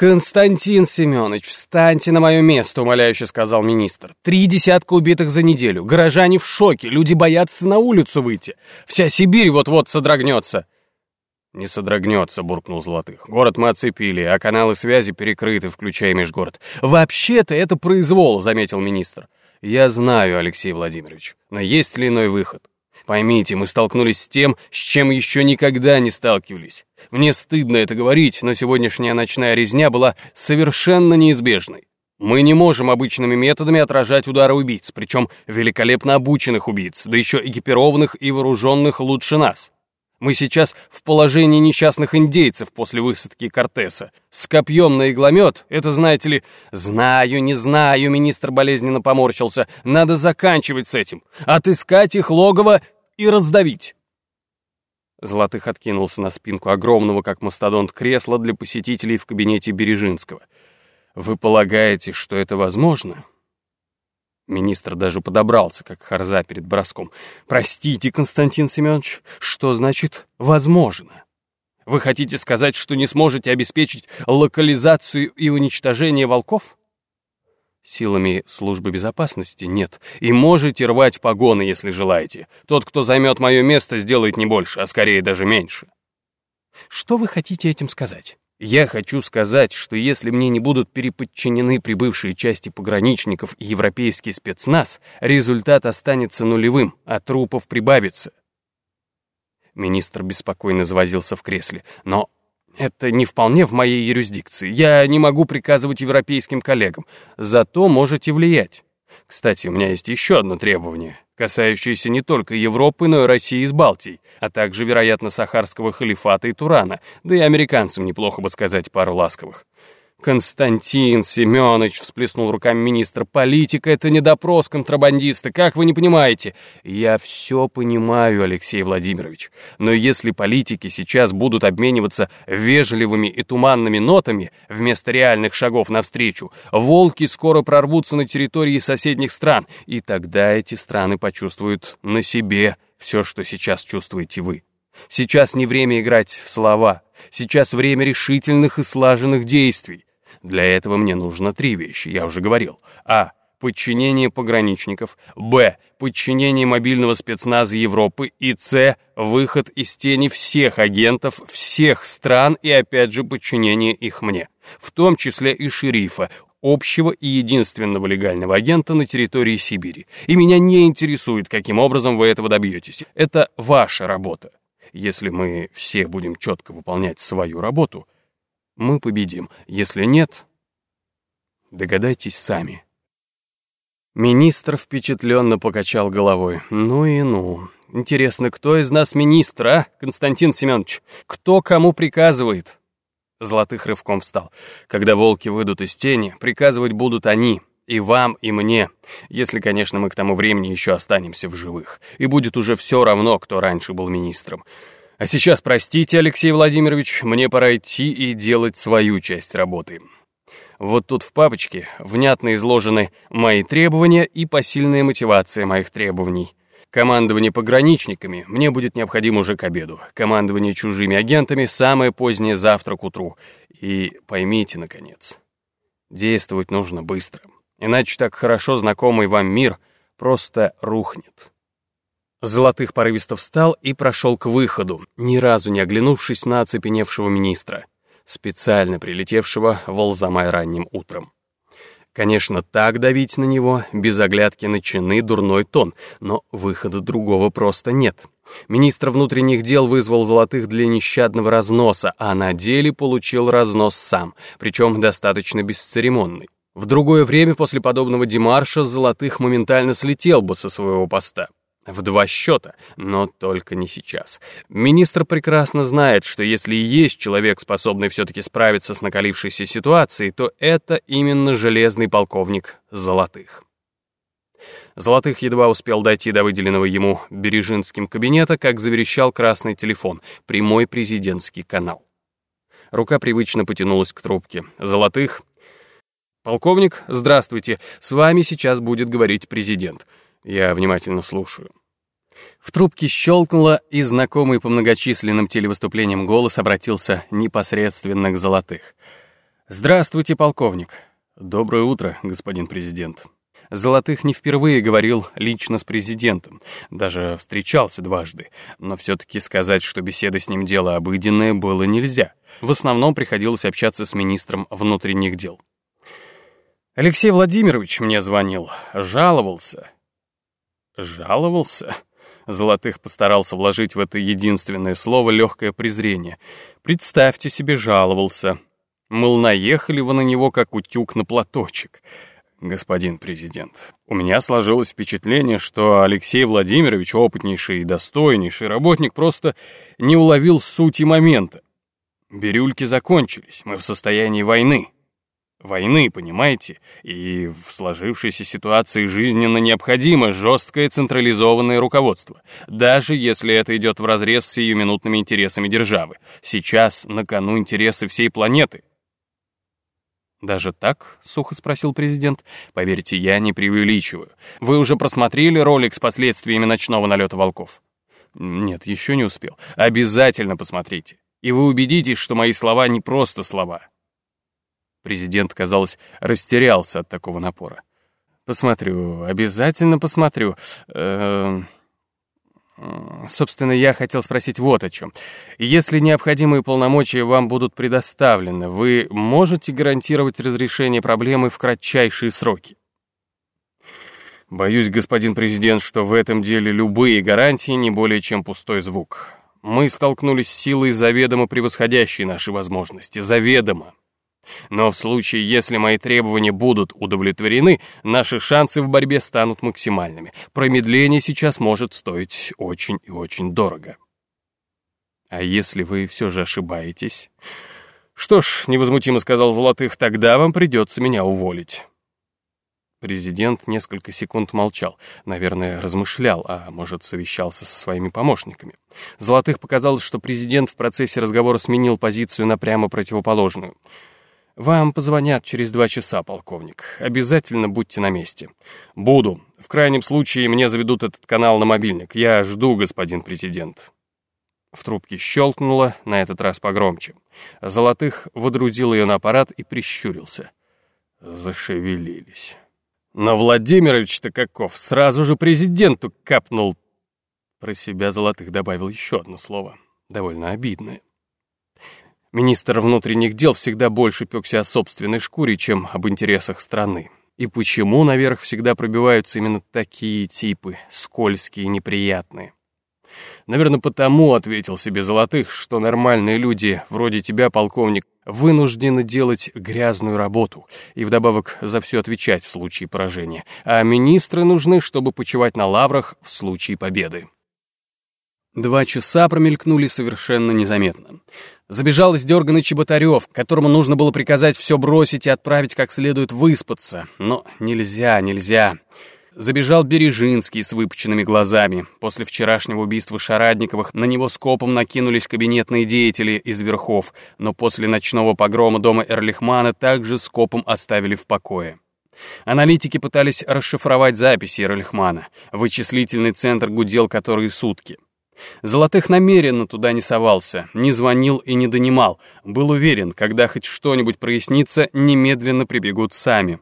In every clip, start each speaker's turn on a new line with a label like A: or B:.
A: «Константин Семенович, встаньте на мое место», — умоляюще сказал министр. «Три десятка убитых за неделю. Горожане в шоке, люди боятся на улицу выйти. Вся Сибирь вот-вот содрогнется». «Не содрогнется», — буркнул Золотых. «Город мы оцепили, а каналы связи перекрыты, включая межгород». «Вообще-то это произвол», — заметил министр. «Я знаю, Алексей Владимирович, но есть ли иной выход? Поймите, мы столкнулись с тем, с чем еще никогда не сталкивались. Мне стыдно это говорить, но сегодняшняя ночная резня была совершенно неизбежной. Мы не можем обычными методами отражать удары убийц, причем великолепно обученных убийц, да еще экипированных и вооруженных лучше нас. Мы сейчас в положении несчастных индейцев после высадки Кортеса. С копьем на игломет, это знаете ли... Знаю, не знаю, министр болезненно поморщился. Надо заканчивать с этим. Отыскать их логово и раздавить. Золотых откинулся на спинку огромного, как мастодонт, кресла для посетителей в кабинете Бережинского. «Вы полагаете, что это возможно?» Министр даже подобрался, как харза перед броском. «Простите, Константин Семенович, что значит «возможно»?» Вы хотите сказать, что не сможете обеспечить локализацию и уничтожение волков? Силами службы безопасности нет. И можете рвать погоны, если желаете. Тот, кто займет мое место, сделает не больше, а скорее даже меньше. Что вы хотите этим сказать? Я хочу сказать, что если мне не будут переподчинены прибывшие части пограничников и европейский спецназ, результат останется нулевым, а трупов прибавится. Министр беспокойно завозился в кресле. Но это не вполне в моей юрисдикции. Я не могу приказывать европейским коллегам. Зато можете влиять. Кстати, у меня есть еще одно требование касающиеся не только Европы, но и России с Балтией, а также, вероятно, Сахарского халифата и Турана, да и американцам неплохо бы сказать пару ласковых. «Константин Семенович», — всплеснул руками министр, — «политика — это не допрос контрабандиста, как вы не понимаете?» «Я все понимаю, Алексей Владимирович, но если политики сейчас будут обмениваться вежливыми и туманными нотами вместо реальных шагов навстречу, волки скоро прорвутся на территории соседних стран, и тогда эти страны почувствуют на себе все, что сейчас чувствуете вы. Сейчас не время играть в слова, сейчас время решительных и слаженных действий. Для этого мне нужно три вещи, я уже говорил. А. Подчинение пограничников. Б. Подчинение мобильного спецназа Европы. И С. Выход из тени всех агентов всех стран и опять же подчинение их мне. В том числе и шерифа, общего и единственного легального агента на территории Сибири. И меня не интересует, каким образом вы этого добьетесь. Это ваша работа. Если мы все будем четко выполнять свою работу, мы победим. Если нет, догадайтесь сами. Министр впечатленно покачал головой. Ну и ну. Интересно, кто из нас министр, а, Константин Семенович? Кто кому приказывает? Золотых рывком встал. Когда волки выйдут из тени, приказывать будут они, и вам, и мне. Если, конечно, мы к тому времени еще останемся в живых. И будет уже все равно, кто раньше был министром. А сейчас, простите, Алексей Владимирович, мне пора идти и делать свою часть работы. Вот тут в папочке внятно изложены мои требования и посильная мотивация моих требований. Командование пограничниками мне будет необходимо уже к обеду. Командование чужими агентами самое позднее завтра к утру. И поймите, наконец, действовать нужно быстро. Иначе так хорошо знакомый вам мир просто рухнет. Золотых порывисто встал и прошел к выходу, ни разу не оглянувшись на оцепеневшего министра, специально прилетевшего в Алзамай ранним утром. Конечно, так давить на него, без оглядки на чины, дурной тон, но выхода другого просто нет. Министр внутренних дел вызвал золотых для нещадного разноса, а на деле получил разнос сам, причем достаточно бесцеремонный. В другое время после подобного демарша Золотых моментально слетел бы со своего поста. В два счета, но только не сейчас. Министр прекрасно знает, что если и есть человек, способный все-таки справиться с накалившейся ситуацией, то это именно железный полковник Золотых. Золотых едва успел дойти до выделенного ему Бережинским кабинета, как заверещал красный телефон, прямой президентский канал. Рука привычно потянулась к трубке. Золотых. «Полковник, здравствуйте. С вами сейчас будет говорить президент». Я внимательно слушаю. В трубке щелкнуло, и знакомый по многочисленным телевыступлениям голос обратился непосредственно к Золотых. Здравствуйте, полковник. Доброе утро, господин президент. Золотых не впервые говорил лично с президентом, даже встречался дважды, но все-таки сказать, что беседа с ним дело обыденное, было нельзя. В основном приходилось общаться с министром внутренних дел. Алексей Владимирович мне звонил, жаловался. Жаловался? Золотых постарался вложить в это единственное слово легкое презрение. Представьте себе, жаловался. Мол, наехали вы на него, как утюг на платочек. Господин президент, у меня сложилось впечатление, что Алексей Владимирович, опытнейший и достойнейший работник, просто не уловил сути момента. Бирюльки закончились, мы в состоянии войны войны, понимаете? И в сложившейся ситуации жизненно необходимо жесткое централизованное руководство, даже если это идет вразрез с сиюминутными интересами державы. Сейчас на кону интересы всей планеты. «Даже так?» — сухо спросил президент. «Поверьте, я не преувеличиваю. Вы уже просмотрели ролик с последствиями ночного налета волков?» «Нет, еще не успел. Обязательно посмотрите. И вы убедитесь, что мои слова не просто слова. Президент, казалось, растерялся от такого напора. «Посмотрю, обязательно посмотрю. Э -э Собственно, я хотел спросить вот о чем. Если необходимые полномочия вам будут предоставлены, вы можете гарантировать разрешение проблемы в кратчайшие сроки? Боюсь, господин президент, что в этом деле любые гарантии не более чем пустой звук. Мы столкнулись с силой заведомо превосходящей наши возможности. Заведомо. Но в случае, если мои требования будут удовлетворены, наши шансы в борьбе станут максимальными. Промедление сейчас может стоить очень и очень дорого. А если вы все же ошибаетесь? Что ж, невозмутимо сказал Золотых, тогда вам придется меня уволить. Президент несколько секунд молчал, наверное, размышлял, а может, совещался со своими помощниками. Золотых показалось, что президент в процессе разговора сменил позицию на прямо противоположную — «Вам позвонят через два часа, полковник. Обязательно будьте на месте». «Буду. В крайнем случае мне заведут этот канал на мобильник. Я жду, господин президент». В трубке щелкнуло, на этот раз погромче. Золотых водрузил ее на аппарат и прищурился. Зашевелились. Но Владимирович-то каков, сразу же президенту капнул. Про себя Золотых добавил еще одно слово, довольно обидное. Министр внутренних дел всегда больше пекся о собственной шкуре, чем об интересах страны. И почему наверх всегда пробиваются именно такие типы, скользкие и неприятные? Наверное, потому, ответил себе Золотых, что нормальные люди, вроде тебя, полковник, вынуждены делать грязную работу и вдобавок за все отвечать в случае поражения, а министры нужны, чтобы почивать на лаврах в случае победы. Два часа промелькнули совершенно незаметно. Забежал издерганный Чеботарев, которому нужно было приказать все бросить и отправить как следует выспаться. Но нельзя, нельзя. Забежал Бережинский с выпученными глазами. После вчерашнего убийства Шарадниковых на него скопом накинулись кабинетные деятели из верхов, но после ночного погрома дома Эрлихмана также скопом оставили в покое. Аналитики пытались расшифровать записи Эрлихмана. Вычислительный центр гудел которые сутки. Золотых намеренно туда не совался, не звонил и не донимал. Был уверен, когда хоть что-нибудь прояснится, немедленно прибегут сами.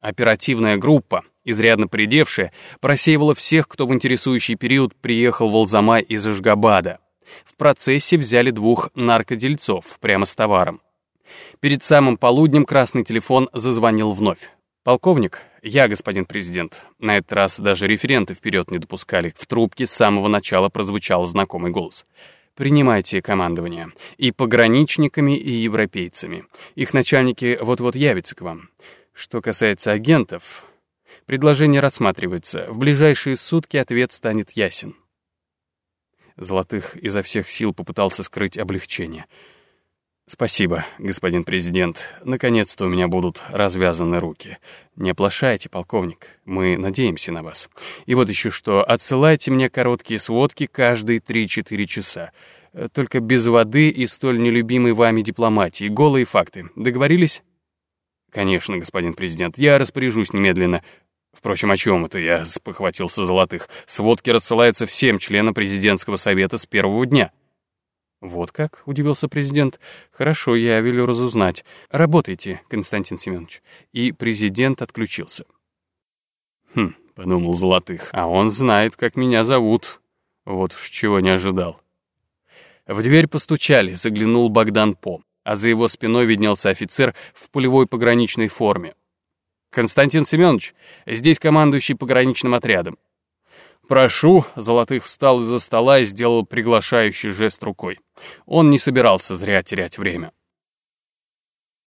A: Оперативная группа, изрядно придевшая, просеивала всех, кто в интересующий период приехал в Алзамай из Ашгабада. В процессе взяли двух наркодельцов прямо с товаром. Перед самым полуднем красный телефон зазвонил вновь. «Полковник, я, господин президент». На этот раз даже референты вперед не допускали. В трубке с самого начала прозвучал знакомый голос. «Принимайте командование. И пограничниками, и европейцами. Их начальники вот-вот явятся к вам. Что касается агентов, предложение рассматривается. В ближайшие сутки ответ станет ясен». Золотых изо всех сил попытался скрыть облегчение — «Спасибо, господин президент. Наконец-то у меня будут развязаны руки. Не оплошайте, полковник. Мы надеемся на вас. И вот еще что. Отсылайте мне короткие сводки каждые 3-4 часа. Только без воды и столь нелюбимой вами дипломатии. Голые факты. Договорились?» «Конечно, господин президент. Я распоряжусь немедленно. Впрочем, о чем это я спохватился Золотых? Сводки рассылаются всем членам президентского совета с первого дня». «Вот как?» — удивился президент. «Хорошо, я велю разузнать. Работайте, Константин Семенович». И президент отключился. «Хм», — подумал Золотых, — «а он знает, как меня зовут. Вот уж чего не ожидал». В дверь постучали, заглянул Богдан По, а за его спиной виднелся офицер в полевой пограничной форме. «Константин Семенович, здесь командующий пограничным отрядом». «Прошу», — Золотых встал из-за стола и сделал приглашающий жест рукой. Он не собирался зря терять время.